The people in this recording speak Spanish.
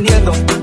encendiendo.